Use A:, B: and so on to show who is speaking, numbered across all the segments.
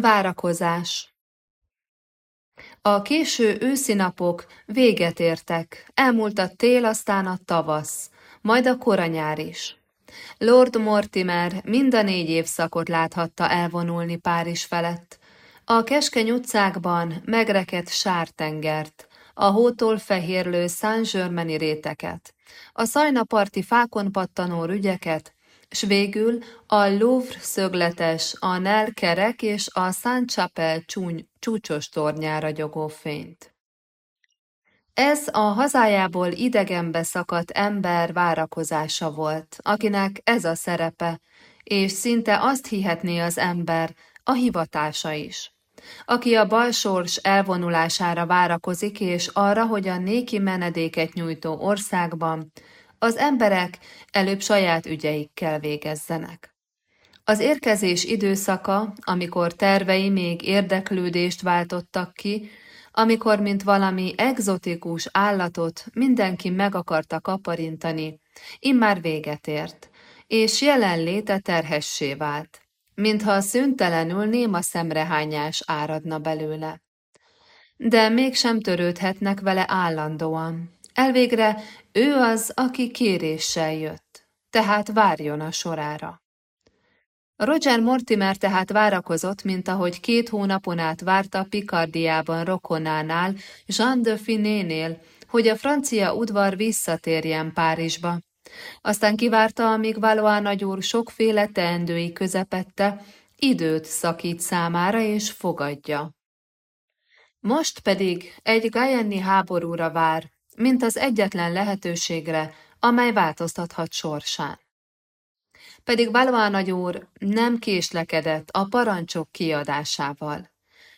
A: Várakozás A késő őszi napok véget értek, elmúlt a tél, aztán a tavasz, majd a koranyár is. Lord Mortimer mind a négy évszakot láthatta elvonulni Párizs felett. A keskeny utcákban megrekedt sártengert, a hótól fehérlő Saint-Germaini réteket, a szajnaparti fákon pattanó rügyeket, s végül a Louvre szögletes, a Nel kerek és a Saint-Chapelle csúcsos tornyára gyogó fényt. Ez a hazájából idegenbe szakadt ember várakozása volt, akinek ez a szerepe, és szinte azt hihetné az ember, a hivatása is. Aki a balsors elvonulására várakozik, és arra, hogy a néki menedéket nyújtó országban az emberek előbb saját ügyeikkel végezzenek. Az érkezés időszaka, amikor tervei még érdeklődést váltottak ki, amikor, mint valami egzotikus állatot mindenki meg akarta kaparintani, immár véget ért, és jelenléte terhessé vált, mintha szüntelenül néma szemrehányás áradna belőle. De mégsem törődhetnek vele állandóan. Elvégre ő az, aki kéréssel jött, tehát várjon a sorára. Roger Mortimer tehát várakozott, mint ahogy két hónapon át várta Picardiában rokonánál, Jean de Finénél, hogy a francia udvar visszatérjen Párizsba. Aztán kivárta, amíg Valois nagyúr sokféle teendői közepette, időt szakít számára és fogadja. Most pedig egy Gajenni háborúra vár, mint az egyetlen lehetőségre, amely változtathat sorsán pedig Valois nagyúr nem késlekedett a parancsok kiadásával.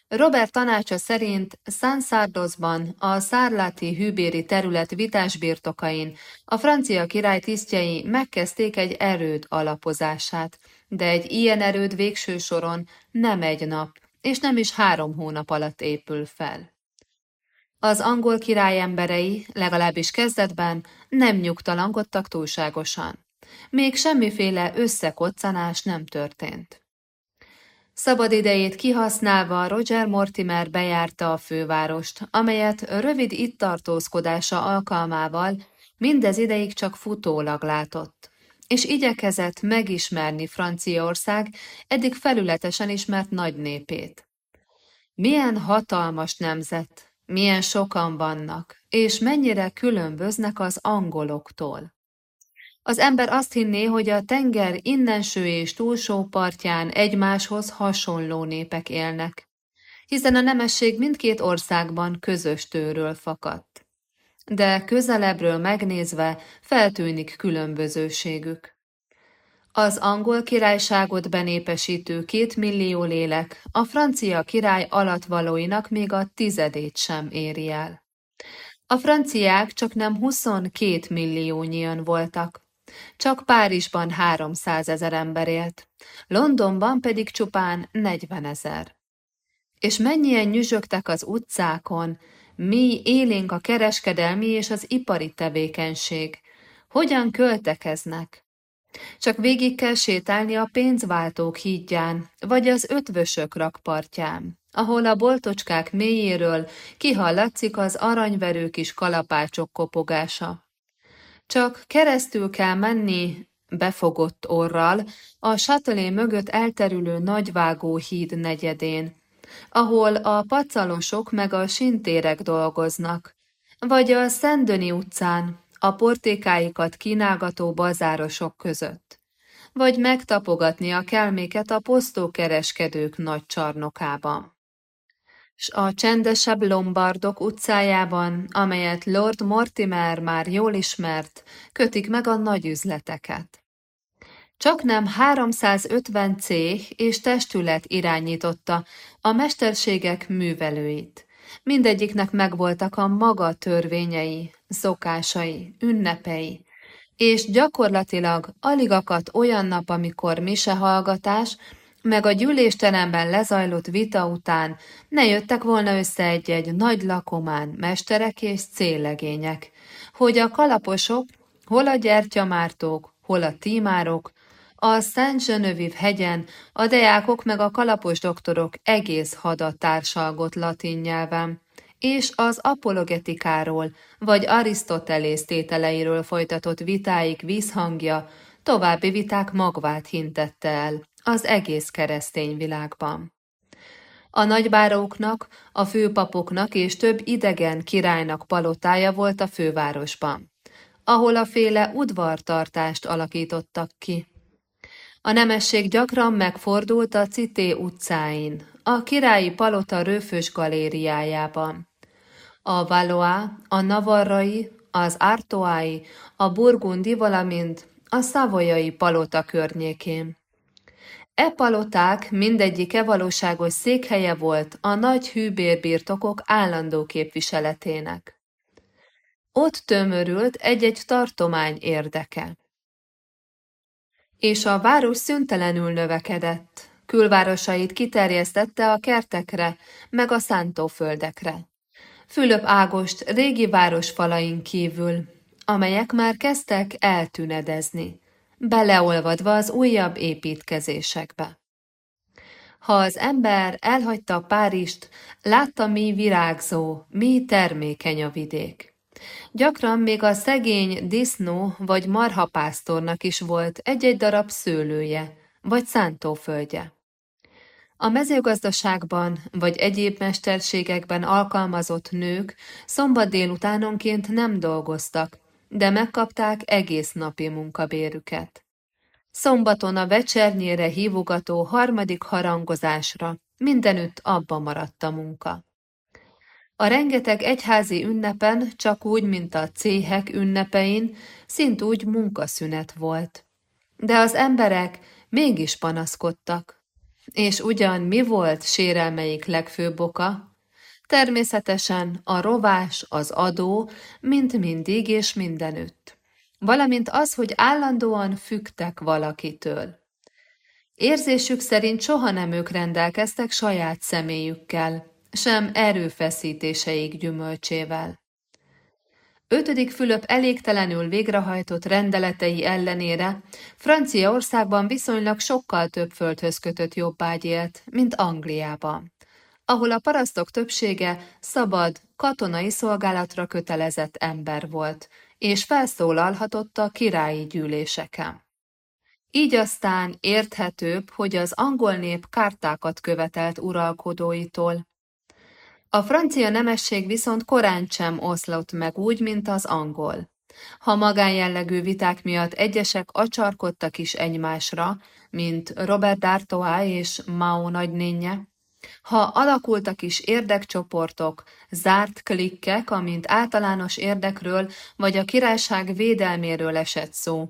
A: Robert tanácsa szerint Sansardosban, a szárláti hűbéri terület vitásbirtokain a francia király tisztjei megkezdték egy erőd alapozását, de egy ilyen erőd végső soron nem egy nap, és nem is három hónap alatt épül fel. Az angol király emberei, legalábbis kezdetben, nem nyugtalankodtak túlságosan. Még semmiféle összekoccanás nem történt. Szabad idejét kihasználva Roger Mortimer bejárta a fővárost, amelyet rövid itt tartózkodása alkalmával mindez ideig csak futólag látott, és igyekezett megismerni Franciaország eddig felületesen ismert nagy népét. Milyen hatalmas nemzet, milyen sokan vannak, és mennyire különböznek az angoloktól. Az ember azt hinné, hogy a tenger innenső és túlsó partján egymáshoz hasonló népek élnek, hiszen a nemesség mindkét országban közös tőről fakadt. De közelebbről megnézve feltűnik különbözőségük. Az angol királyságot benépesítő két millió lélek a francia király alatvalóinak még a tizedét sem éri el. A franciák csak nem 22 milliónyian voltak, csak Párizsban 300 ezer ember élt, Londonban pedig csupán 40 ezer. És mennyien nyüzsögtek az utcákon, mi élénk a kereskedelmi és az ipari tevékenység, hogyan költekeznek. Csak végig kell sétálni a pénzváltók hídján, vagy az ötvösök rakpartján, ahol a boltocskák mélyéről kihallatszik az aranyverő kis kalapácsok kopogása. Csak keresztül kell menni befogott orral a satelé mögött elterülő nagyvágó híd negyedén, ahol a pacalosok meg a sintérek dolgoznak, vagy a Szendöni utcán a portékáikat kínálgató bazárosok között, vagy megtapogatni a kelméket a posztókereskedők nagy csarnokában s a csendesebb Lombardok utcájában, amelyet Lord Mortimer már jól ismert, kötik meg a nagy üzleteket. Csak nem 350 cég és testület irányította a mesterségek művelőit. Mindegyiknek megvoltak a maga törvényei, szokásai, ünnepei, és gyakorlatilag alig akadt olyan nap, amikor misehallgatás, meg a gyűlésteremben lezajlott vita után ne jöttek volna össze egy-egy nagy lakomán mesterek és céllegények, hogy a kalaposok, hol a gyertyamártók, hol a tímárok, A Szent Zsönöviv hegyen a deákok meg a kalapos doktorok egész hadat társalgott latin nyelven, és az apologetikáról vagy Arisztotelész tételeiről folytatott vitáik vízhangja további viták magvát hintette el az egész keresztény világban. A nagybáróknak, a főpapoknak és több idegen királynak palotája volt a fővárosban, ahol a féle udvartartást alakítottak ki. A nemesség gyakran megfordult a Cité utcáin, a királyi palota rőfös galériájában. A Valois, a Navarrai, az Artoái, a Burgundi, valamint a szavoyai palota környékén. E paloták mindegyike valóságos székhelye volt a nagy hűbérbirtokok állandó képviseletének. Ott tömörült egy-egy tartomány érdeke. És a város szüntelenül növekedett, külvárosait kiterjesztette a kertekre, meg a szántóföldekre. Fülöp Ágost régi városfalain kívül, amelyek már kezdtek eltűnedezni beleolvadva az újabb építkezésekbe. Ha az ember elhagyta Párizst, látta, mi virágzó, mi termékeny a vidék. Gyakran még a szegény disznó vagy marhapásztornak is volt egy-egy darab szőlője, vagy szántóföldje. A mezőgazdaságban vagy egyéb mesterségekben alkalmazott nők szombat délutánonként nem dolgoztak, de megkapták egész napi munkabérüket. Szombaton a vecsernyére hívogató harmadik harangozásra mindenütt abba maradt a munka. A rengeteg egyházi ünnepen, csak úgy, mint a céhek ünnepein, szintúgy munkaszünet volt. De az emberek mégis panaszkodtak. És ugyan mi volt sérelmeik legfőbb oka? Természetesen a rovás, az adó, mint mindig és mindenütt. Valamint az, hogy állandóan fügtek valakitől. Érzésük szerint soha nem ők rendelkeztek saját személyükkel, sem erőfeszítéseik gyümölcsével. Ötödik Fülöp elégtelenül végrehajtott rendeletei ellenére Franciaországban viszonylag sokkal több földhöz kötött jobbágy élt, mint Angliában ahol a parasztok többsége szabad, katonai szolgálatra kötelezett ember volt, és felszólalhatott a királyi gyűléseken. Így aztán érthetőbb, hogy az angol nép kártákat követelt uralkodóitól. A francia nemesség viszont korán sem oszlott meg úgy, mint az angol. Ha magánjellegű viták miatt egyesek acsarkodtak is egymásra, mint Robert d'Artois és Mao nagynénye, ha alakultak is érdekcsoportok, zárt klikkek, amint általános érdekről vagy a királyság védelméről esett szó,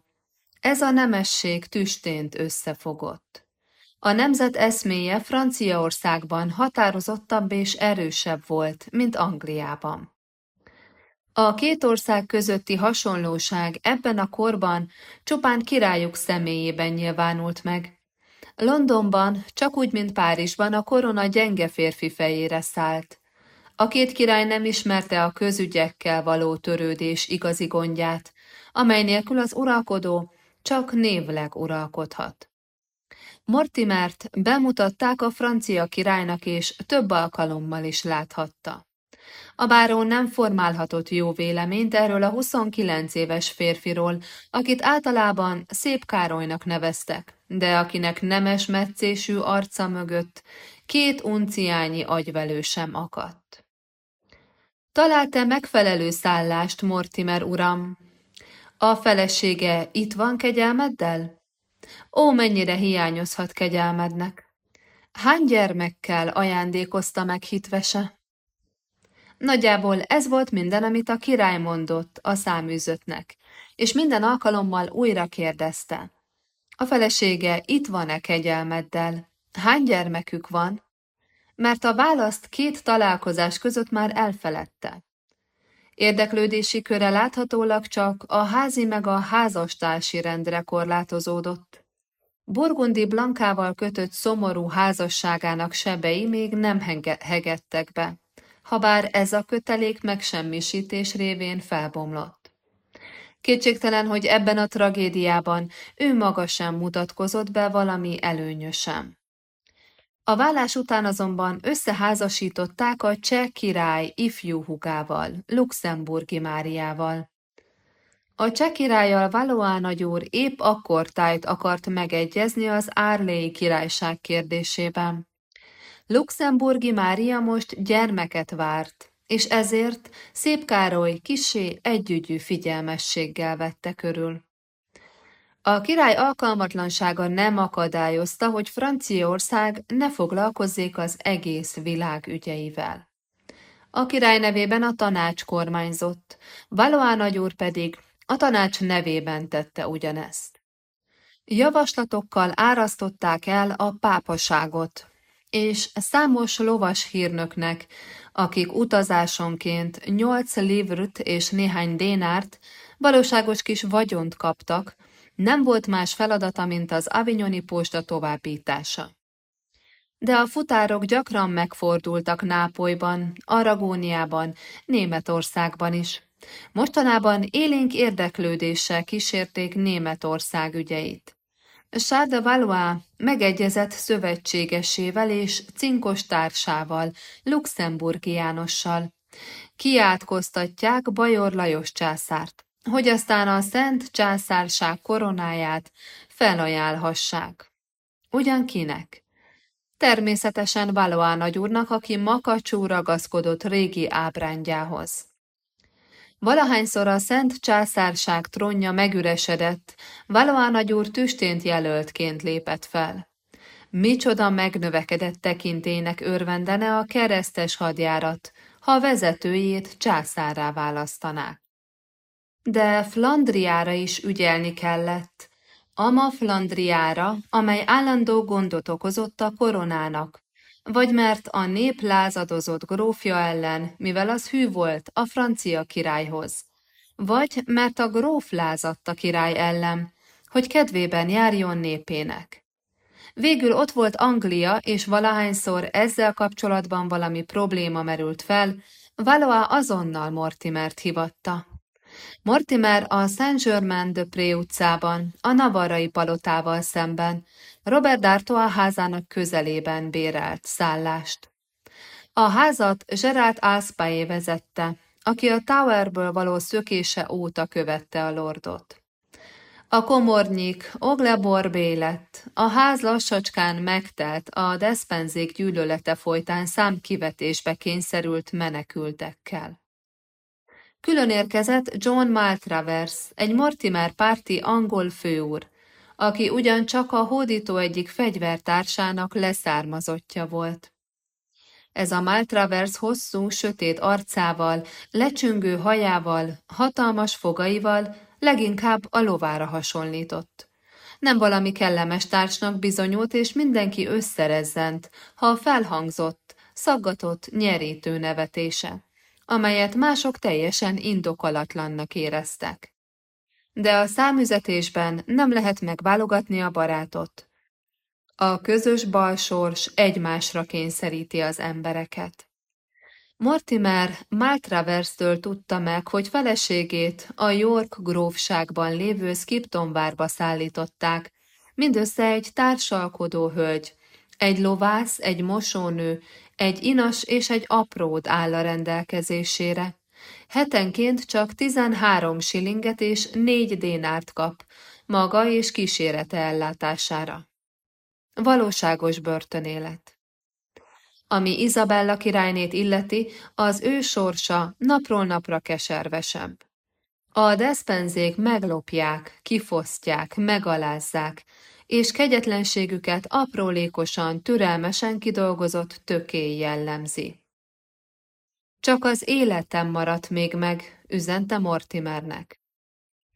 A: ez a nemesség tüstént összefogott. A nemzet eszméje Franciaországban határozottabb és erősebb volt, mint Angliában. A két ország közötti hasonlóság ebben a korban csupán királyok személyében nyilvánult meg, Londonban, csak úgy, mint Párizsban, a korona gyenge férfi fejére szállt. A két király nem ismerte a közügyekkel való törődés igazi gondját, amely nélkül az uralkodó csak névleg uralkodhat. Mortimert bemutatták a francia királynak, és több alkalommal is láthatta. A báró nem formálhatott jó véleményt erről a 29 éves férfiról, akit általában Szép Károlynak neveztek, de akinek nemes metszésű arca mögött két unciányi agyvelő sem akadt. Talált-e megfelelő szállást, Mortimer uram? A felesége itt van kegyelmeddel? Ó, mennyire hiányozhat kegyelmednek! Hány gyermekkel ajándékozta meg hitvese? Nagyjából ez volt minden, amit a király mondott a száműzöttnek, és minden alkalommal újra kérdezte. A felesége itt van-e kegyelmeddel? Hány gyermekük van? Mert a választ két találkozás között már elfeledte. Érdeklődési köre láthatólag csak a házi meg a házastársi rendre korlátozódott. Burgundi Blankával kötött szomorú házasságának sebei még nem hegettek be habár ez a kötelék megsemmisítés révén felbomlott. Kétségtelen, hogy ebben a tragédiában ő maga sem mutatkozott be valami előnyösen. A vállás után azonban összeházasították a cseh király ifjú hugával, Luxemburgi Máriával. A cseh királlyal Valois nagyúr épp akkor tájt akart megegyezni az Árléi királyság kérdésében. Luxemburgi Mária most gyermeket várt, és ezért Szép Károly kisé együgyű figyelmességgel vette körül. A király alkalmatlansága nem akadályozta, hogy Franciaország ne foglalkozzék az egész világ ügyeivel. A király nevében a tanács kormányzott, Valois nagyúr pedig a tanács nevében tette ugyanezt. Javaslatokkal árasztották el a pápaságot, és számos lovas hírnöknek, akik utazásonként nyolc livrt és néhány dénárt, valóságos kis vagyont kaptak, nem volt más feladata, mint az avignoni posta továbbítása. De a futárok gyakran megfordultak Nápolyban, Aragóniában, Németországban is. Mostanában élénk érdeklődéssel kísérték Németország ügyeit. Charles Valois megegyezett szövetségesével és cinkos társával, Luxemburgi Jánossal. Kiátkoztatják Bajor Lajos császárt, hogy aztán a Szent Császárság koronáját felajánlhassák. Ugyan kinek? Természetesen Valois nagyúrnak, aki makacsú ragaszkodott régi ábrándjához. Valahányszor a Szent Császárság trónja megüresedett, Valois nagyúr tüstént jelöltként lépett fel. Micsoda megnövekedett tekintének örvendene a keresztes hadjárat, ha vezetőjét császárá választanák. De Flandriára is ügyelni kellett. Ama Flandriára, amely állandó gondot okozott a koronának, vagy mert a nép lázadozott grófja ellen, mivel az hű volt a francia királyhoz, vagy mert a gróf lázadt a király ellen, hogy kedvében járjon népének. Végül ott volt Anglia, és valahányszor ezzel kapcsolatban valami probléma merült fel, Valois azonnal Mortimert hivatta. Mortimer a Saint-Germain-de-Pré utcában, a Navarrai palotával szemben, Robert d'Artois házának közelében bérelt szállást. A házat Gerard Alspayé vezette, aki a Towerből való szökése óta követte a lordot. A komornyik Oglebor lett, a ház lassacskán megtelt a despenzék gyűlölete folytán számkivetésbe kényszerült menekültekkel. Külön érkezett John Maltravers, egy Mortimer párti angol főúr, aki ugyancsak a hódító egyik fegyvertársának leszármazottja volt. Ez a Maltravers hosszú, sötét arcával, lecsüngő hajával, hatalmas fogaival leginkább a lovára hasonlított. Nem valami kellemes társnak bizonyult, és mindenki összerezzent, ha felhangzott, szaggatott, nyerítő nevetése, amelyet mások teljesen indokolatlannak éreztek de a számüzetésben nem lehet megválogatni a barátot. A közös balsors egymásra kényszeríti az embereket. Mortimer Maltravers-től tudta meg, hogy feleségét a York grófságban lévő Skiptonvárba szállították, mindössze egy társalkodó hölgy, egy lovász, egy mosónő, egy inas és egy apród áll a rendelkezésére. Hetenként csak 13 silinget és 4 dénárt kap, maga és kísérete ellátására. Valóságos börtönélet. Ami Izabella királynét illeti, az ő sorsa napról napra keservesebb. A despenzék meglopják, kifosztják, megalázzák, és kegyetlenségüket aprólékosan, türelmesen kidolgozott tökély jellemzi. Csak az életem maradt még meg, üzente Mortimernek.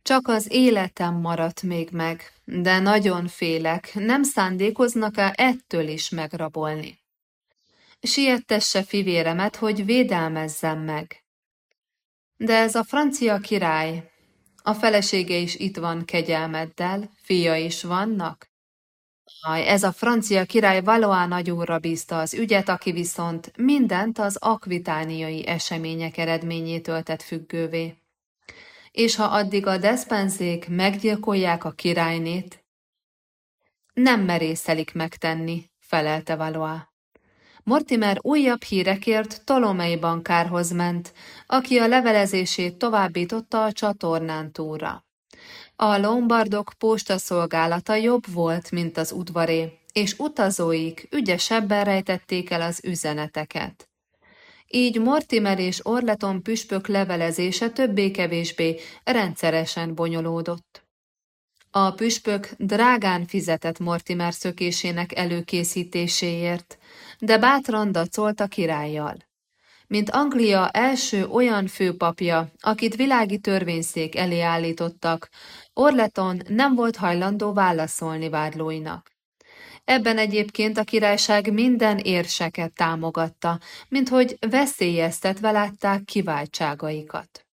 A: Csak az életem maradt még meg, de nagyon félek, nem szándékoznak-e ettől is megrabolni. Siettesse fivéremet, hogy védelmezzem meg. De ez a francia király, a felesége is itt van kegyelmeddel, fia is vannak, Aj, ez a francia király Valois nagyúrra bízta az ügyet, aki viszont mindent az akvitániai események eredményétől tett függővé. és ha addig a despenzék meggyilkolják a királynét, nem merészelik megtenni, felelte Valois. Mortimer újabb hírekért Tolomei bankárhoz ment, aki a levelezését továbbította a csatornán túlra. A lombardok postaszolgálata jobb volt, mint az udvaré, és utazóik ügyesebben rejtették el az üzeneteket. Így Mortimer és Orleton püspök levelezése többé-kevésbé rendszeresen bonyolódott. A püspök drágán fizetett Mortimer szökésének előkészítéséért, de bátran dacolt a királlyal. Mint Anglia első olyan főpapja, akit világi törvényszék elé állítottak, Orleton nem volt hajlandó válaszolni vádlóinak. Ebben egyébként a királyság minden érseket támogatta, mint hogy veszélyeztetve látták kiváltságaikat.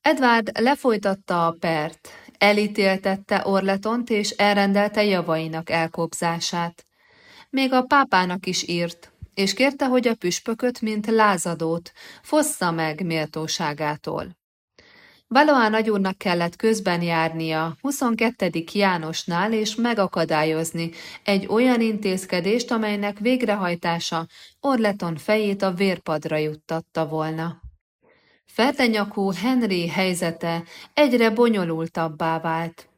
A: Edward lefolytatta a pert, elítéltette Orletont és elrendelte javainak elkobzását. Még a pápának is írt, és kérte, hogy a püspököt, mint lázadót, fossza meg méltóságától. Valoá nagyúrnak kellett közben járnia 22. Jánosnál és megakadályozni egy olyan intézkedést, amelynek végrehajtása Orleton fejét a vérpadra juttatta volna. Ferdenyakú Henry helyzete egyre bonyolultabbá vált.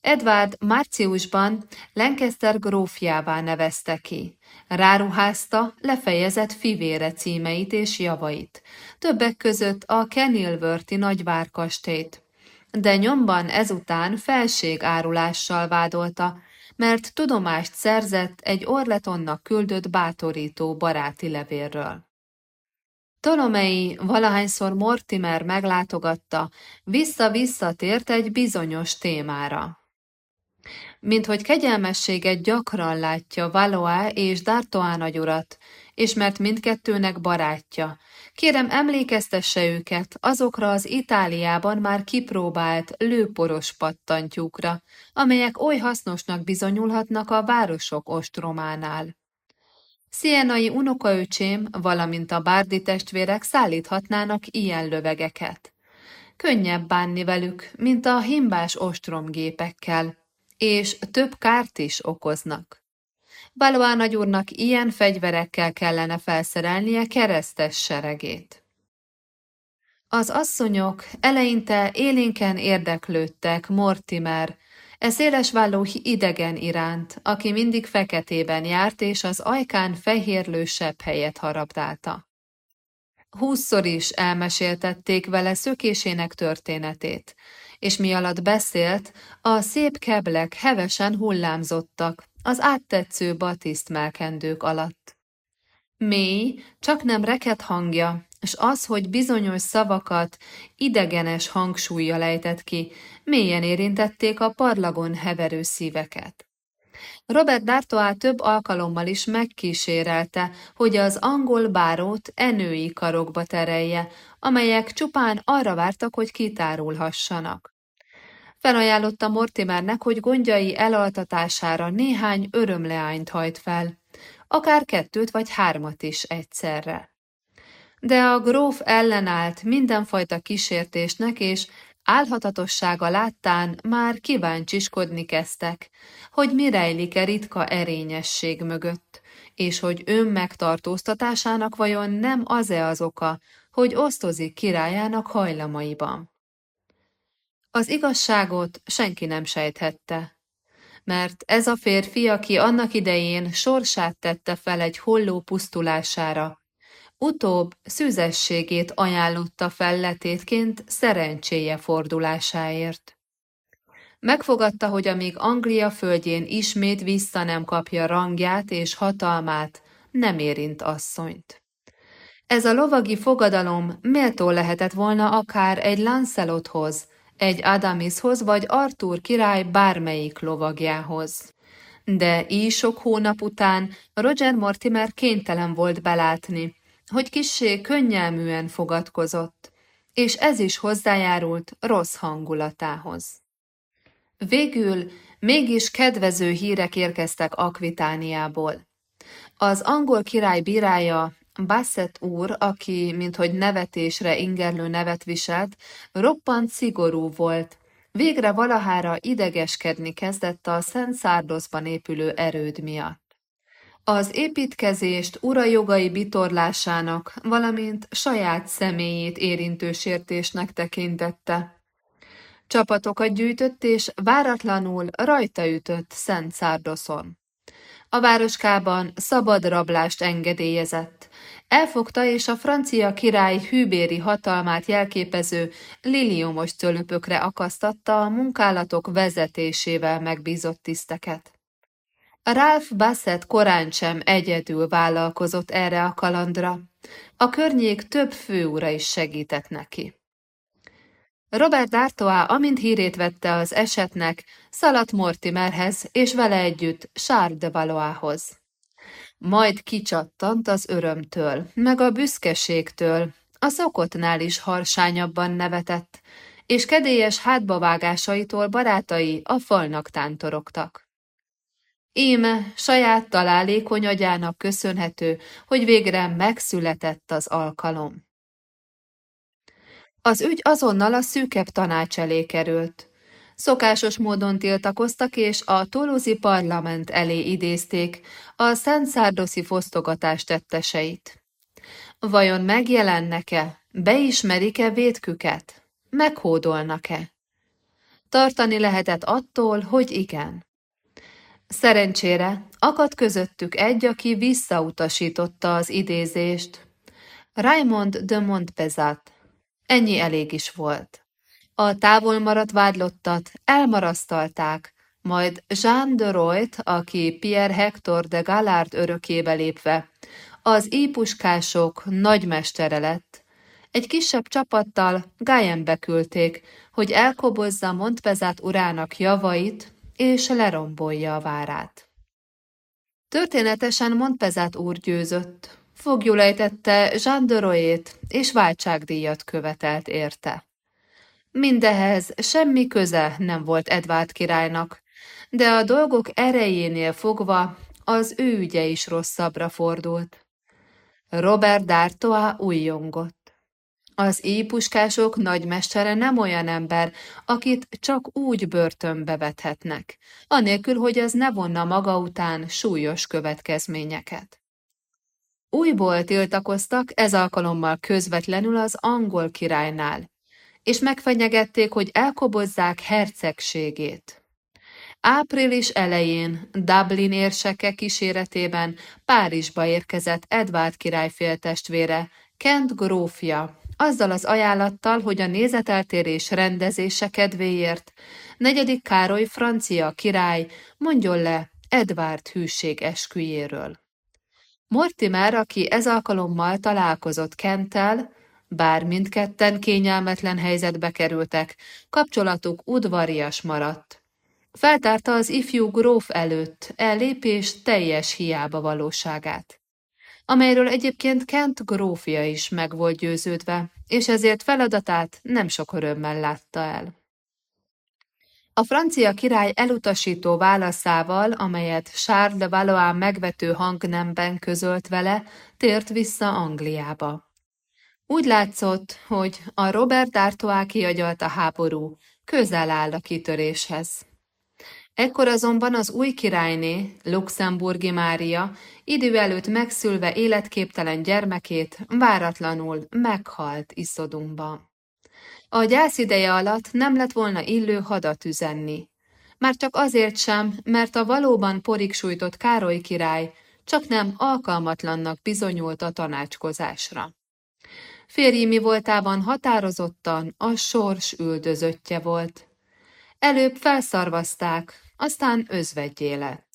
A: Edward márciusban Lancaster grófjává nevezte ki. Ráruházta lefejezett fivére címeit és javait, többek között a Kenilworthi nagyvárkastét. De nyomban ezután felségárulással vádolta, mert tudomást szerzett egy Orletonnak küldött bátorító baráti levélről. Tolomei valahányszor Mortimer meglátogatta, vissza-vissza tért egy bizonyos témára. Mint hogy kegyelmességet gyakran látja Valois és D'Artois nagyurat, és mert mindkettőnek barátja. Kérem emlékeztesse őket azokra az Itáliában már kipróbált lőporos pattantyúkra, amelyek oly hasznosnak bizonyulhatnak a városok ostrománál. Szienai unokaöcsém, valamint a bárdi testvérek szállíthatnának ilyen lövegeket. Könnyebb bánni velük, mint a himbás ostromgépekkel, és több kárt is okoznak. Baloá nagyúrnak ilyen fegyverekkel kellene felszerelnie keresztes seregét. Az asszonyok eleinte élénken érdeklődtek Mortimer, E szélesválló idegen iránt, aki mindig feketében járt, és az ajkán fehérlő sebb helyet harabdálta. Húszszor is elmeséltették vele szökésének történetét, és mi alatt beszélt, a szép keblek hevesen hullámzottak az áttetsző batiszt melkendők alatt. Mély, csak nem reket hangja, és az, hogy bizonyos szavakat idegenes hangsúlya lejtett ki, mélyen érintették a parlagon heverő szíveket. Robert D'Artois több alkalommal is megkísérelte, hogy az angol bárót enői karokba terelje, amelyek csupán arra vártak, hogy kitárulhassanak. Felajánlotta Mortimernek, hogy gondjai elaltatására néhány örömleányt hajt fel, akár kettőt vagy hármat is egyszerre de a gróf ellenállt mindenfajta kísértésnek, és álhatatossága láttán már kíváncsiskodni kezdtek, hogy mi rejlik-e ritka erényesség mögött, és hogy ön megtartóztatásának vajon nem az-e az oka, hogy osztozik királyának hajlamaiban. Az igazságot senki nem sejthette, mert ez a férfi, aki annak idején sorsát tette fel egy holló pusztulására, Utóbb szűzességét ajánlotta felletétként szerencséje fordulásáért. Megfogadta, hogy amíg Anglia földjén ismét vissza nem kapja rangját és hatalmát, nem érint asszonyt. Ez a lovagi fogadalom méltó lehetett volna akár egy Lancelothoz, egy Adamishoz vagy Arthur király bármelyik lovagjához. De így sok hónap után Roger Mortimer kénytelen volt belátni, hogy kissé könnyelműen fogadkozott, és ez is hozzájárult rossz hangulatához. Végül mégis kedvező hírek érkeztek Akvitániából. Az angol király bírája Bassett úr, aki, minthogy nevetésre ingerlő nevet viselt, roppant szigorú volt. Végre valahára idegeskedni kezdett a Szent Szárdoszban épülő erőd miatt. Az építkezést ura jogai bitorlásának, valamint saját személyét érintő sértésnek tekintette. Csapatokat gyűjtött és váratlanul rajta ütött Szent Szárdoszon. A városkában szabad rablást engedélyezett. Elfogta és a francia király hűbéri hatalmát jelképező liliomos cölöpökre akasztatta a munkálatok vezetésével megbízott tiszteket. Ralph Bassett korán sem egyedül vállalkozott erre a kalandra. A környék több főúra is segített neki. Robert D'Artois, amint hírét vette az esetnek, szaladt Mortimerhez, és vele együtt Charles de Valoishoz. Majd kicsattant az örömtől, meg a büszkeségtől, a szokottnál is harsányabban nevetett, és kedélyes hátbavágásaitól barátai a falnak tántorogtak. Íme saját találékony agyának köszönhető, hogy végre megszületett az alkalom. Az ügy azonnal a szűkebb tanács elé került. Szokásos módon tiltakoztak, és a Toluzi parlament elé idézték a Szent Szárdoszi fosztogatás tetteseit. Vajon megjelennek-e, beismerik-e védküket, meghódolnak-e? Tartani lehetett attól, hogy igen. Szerencsére akadt közöttük egy, aki visszautasította az idézést. Raymond de Montpezat. Ennyi elég is volt. A távol maradt vádlottat elmarasztalták, majd Jean de Royt, aki Pierre Hector de Gallard örökébe lépve, az ípuskások nagymestere lett. Egy kisebb csapattal Gájenbe küldték, hogy elkobozza Montpezat urának javait, és lerombolja a várát. Történetesen Montpezat úr győzött, Fogjul ejtette Jean de és váltságdíjat követelt érte. Mindehez semmi köze nem volt Edvárd királynak, de a dolgok erejénél fogva az ő ügye is rosszabbra fordult. Robert D'Artois újjongott. Az éjpuskások nagymestere nem olyan ember, akit csak úgy börtönbe vethetnek, anélkül, hogy az ne vonna maga után súlyos következményeket. Újból tiltakoztak, ez alkalommal közvetlenül az angol királynál, és megfenyegették, hogy elkobozzák hercegségét. Április elején Dublin érseke kíséretében Párizsba érkezett Edvárd király féltestvére, Kent grófja, azzal az ajánlattal, hogy a nézeteltérés rendezése kedvéért negyedik Károly francia király mondjon le Edvárd hűség esküjéről. Mortimer, aki ez alkalommal találkozott Kenttel, bár mindketten kényelmetlen helyzetbe kerültek, kapcsolatuk udvarias maradt. Feltárta az ifjú gróf előtt ellépés teljes hiába valóságát, amelyről egyébként Kent grófja is meg volt győződve, és ezért feladatát nem sok örömmel látta el. A francia király elutasító válaszával, amelyet Charles de Valois megvető hangnemben közölt vele, tért vissza Angliába. Úgy látszott, hogy a Robert d'Artois kiagyalt a háború, közel áll a kitöréshez. Ekkor azonban az új királyné, Luxemburgi Mária, idő előtt megszülve életképtelen gyermekét váratlanul meghalt iszodumba. A gyász ideje alatt nem lett volna illő hadat üzenni. Már csak azért sem, mert a valóban porig sújtott Károly király csak nem alkalmatlannak bizonyult a tanácskozásra. Férji mi voltában határozottan a sors üldözöttje volt. Előbb felszarvazták, aztán özvegyé lett.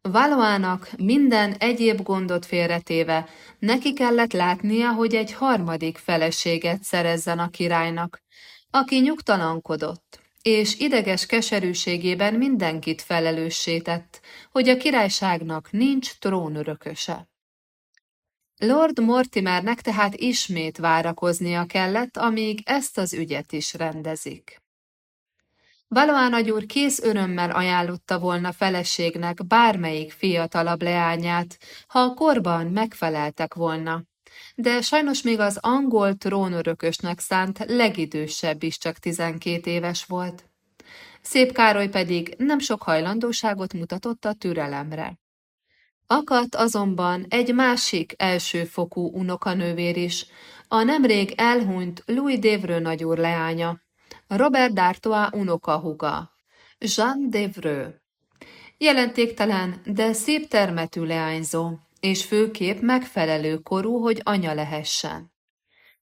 A: Valoának minden egyéb gondot félretéve neki kellett látnia, hogy egy harmadik feleséget szerezzen a királynak, aki nyugtalankodott, és ideges keserűségében mindenkit felelőssé tett, hogy a királyságnak nincs trónörököse. Lord Mortimernek tehát ismét várakoznia kellett, amíg ezt az ügyet is rendezik. Valois nagyúr kész örömmel ajánlotta volna feleségnek bármelyik fiatalabb leányát, ha a korban megfeleltek volna. De sajnos még az angol trónörökösnek szánt legidősebb is csak tizenkét éves volt. Szép Károly pedig nem sok hajlandóságot mutatott a türelemre. Akadt azonban egy másik elsőfokú unokanővér is, a nemrég elhunyt Louis d'Evreux nagyúr leánya, Robert d'Artois unokahuga, Jean d'Evreux. Jelentéktelen, de szép termetű leányzó, és főképp megfelelő korú, hogy anya lehessen.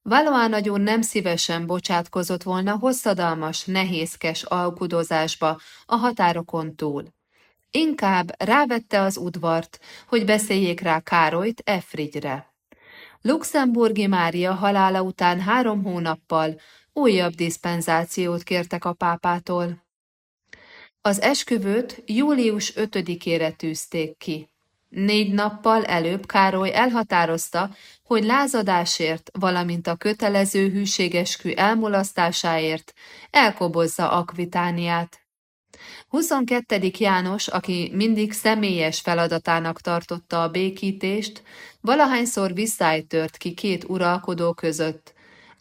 A: Valois nagyon nem szívesen bocsátkozott volna hosszadalmas, nehézkes alkudozásba a határokon túl. Inkább rávette az udvart, hogy beszéljék rá Károlyt Efrigyre. Luxemburgi Mária halála után három hónappal újabb diszpenzációt kértek a pápától. Az esküvőt július 5-ére tűzték ki. Négy nappal előbb Károly elhatározta, hogy lázadásért, valamint a kötelező hűségeskü elmulasztásáért elkobozza Akvitániát. 22. János, aki mindig személyes feladatának tartotta a békítést, valahányszor visszájtört ki két uralkodó között,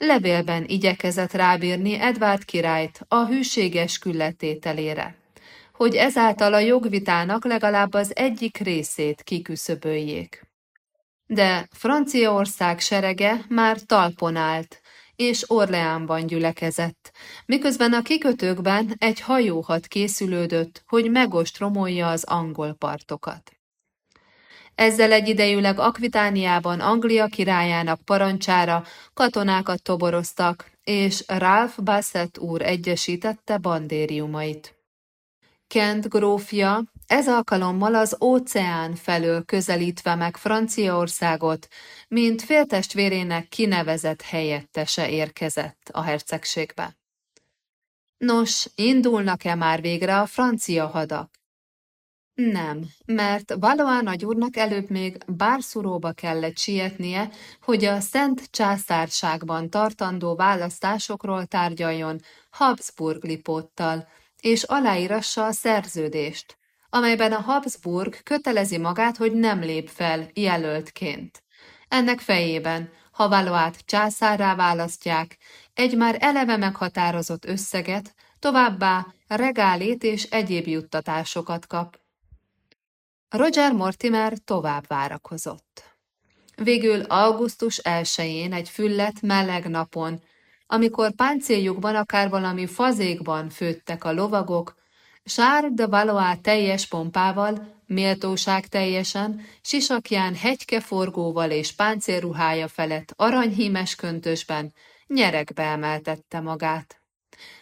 A: levélben igyekezett rábírni Edvárd királyt a hűséges külletételére, hogy ezáltal a jogvitának legalább az egyik részét kiküszöböljék. De Franciaország serege már talpon állt, és Orleánban gyülekezett, miközben a kikötőkben egy hajóhat készülődött, hogy megostromolja az angol partokat. Ezzel egyidejűleg Akvitániában Anglia királyának parancsára katonákat toboroztak, és Ralph Bassett úr egyesítette bandériumait. Kent grófja ez alkalommal az óceán felől közelítve meg Franciaországot, mint féltestvérének kinevezett helyettese érkezett a hercegségbe. Nos, indulnak-e már végre a francia hadak? Nem, mert Valois nagyúrnak előbb még bárszuróba kellett sietnie, hogy a Szent Császárságban tartandó választásokról tárgyaljon Habsburg Lipóttal, és aláírassa a szerződést, amelyben a Habsburg kötelezi magát, hogy nem lép fel jelöltként. Ennek fejében, ha Valoát császárrá választják, egy már eleve meghatározott összeget, továbbá regálét és egyéb juttatásokat kap. Roger Mortimer tovább várakozott. Végül augusztus 1-én egy füllet meleg napon, amikor páncéljukban akár valami fazékban főttek a lovagok, Charles de Valois teljes pompával, méltóság teljesen, sisakján hegykeforgóval és páncélruhája felett aranyhímes köntösben nyerekbe emeltette magát.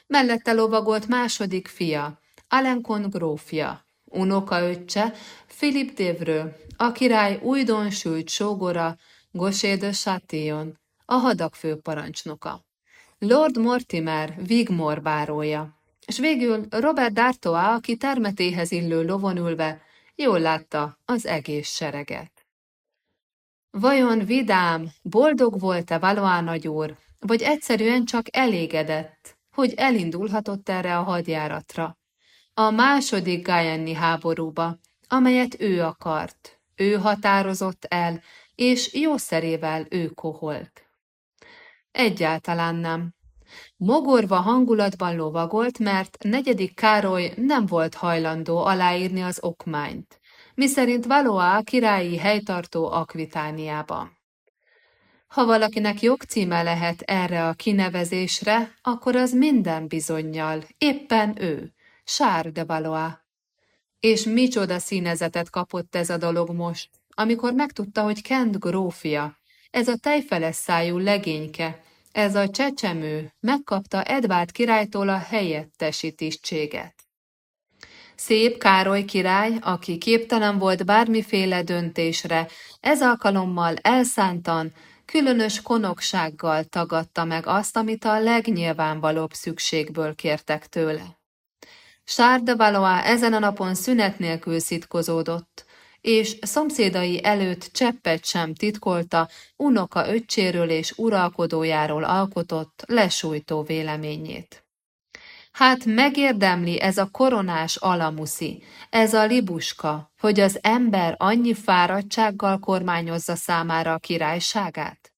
A: Mellette lovagolt második fia, Alenkon grófja, unokaöccse, Philip Devreux, a király újdonsült sógora, Gosé de Chatillon, a hadak főparancsnoka. Lord Mortimer, Wigmore bárója, és végül Robert D'Artois, aki termetéhez illő lovon ülve, jól látta az egész sereget. Vajon vidám, boldog volt-e Valois nagyúr, vagy egyszerűen csak elégedett, hogy elindulhatott erre a hadjáratra, a második Gájenni háborúba, amelyet ő akart, ő határozott el, és jószerével ő koholt. Egyáltalán nem. Mogorva hangulatban lovagolt, mert negyedik Károly nem volt hajlandó aláírni az okmányt, miszerint Valois királyi helytartó Akvitániában. Ha valakinek jogcíme lehet erre a kinevezésre, akkor az minden bizonyal, éppen ő, Sár de Valois. És micsoda színezetet kapott ez a dolog most, amikor megtudta, hogy Kent grófia, ez a tejfeles szájú legényke, ez a csecsemő megkapta Edvárd királytól a helyettesi tisztséget. Szép Károly király, aki képtelen volt bármiféle döntésre, ez alkalommal elszántan, különös konoksággal tagadta meg azt, amit a legnyilvánvalóbb szükségből kértek tőle. Charles de Valois ezen a napon szünet nélkül szitkozódott, és szomszédai előtt cseppet sem titkolta unoka öccséről és uralkodójáról alkotott lesújtó véleményét. Hát megérdemli ez a koronás alamuszi, ez a libuska, hogy az ember annyi fáradtsággal kormányozza számára a királyságát?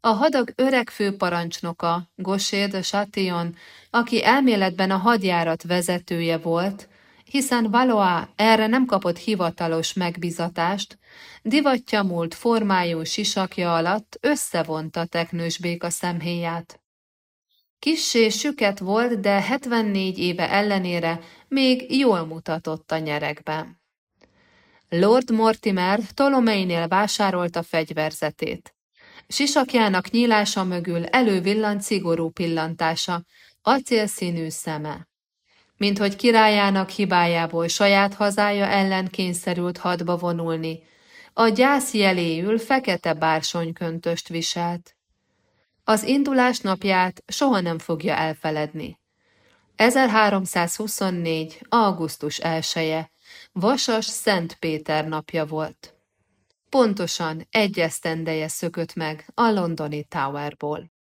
A: A hadag öreg főparancsnoka, Gosé de aki elméletben a hadjárat vezetője volt, hiszen Valois erre nem kapott hivatalos megbizatást, divatja múlt formájú sisakja alatt összevonta teknős béka szemhéját. Kissé süket volt, de 74 éve ellenére még jól mutatott a nyerekben. Lord Mortimer Tolomeinél vásárolta fegyverzetét. Sisakjának nyílása mögül elővillant szigorú pillantása, acélszínű szeme. Mint hogy királyának hibájából saját hazája ellen kényszerült hadba vonulni, a gyász jeléül fekete bársonyköntöst viselt. Az indulás napját soha nem fogja elfeledni. 1324. augusztus 1 Vasas Szent Péter napja volt. Pontosan egy esztendeje szökött meg a londoni Towerból.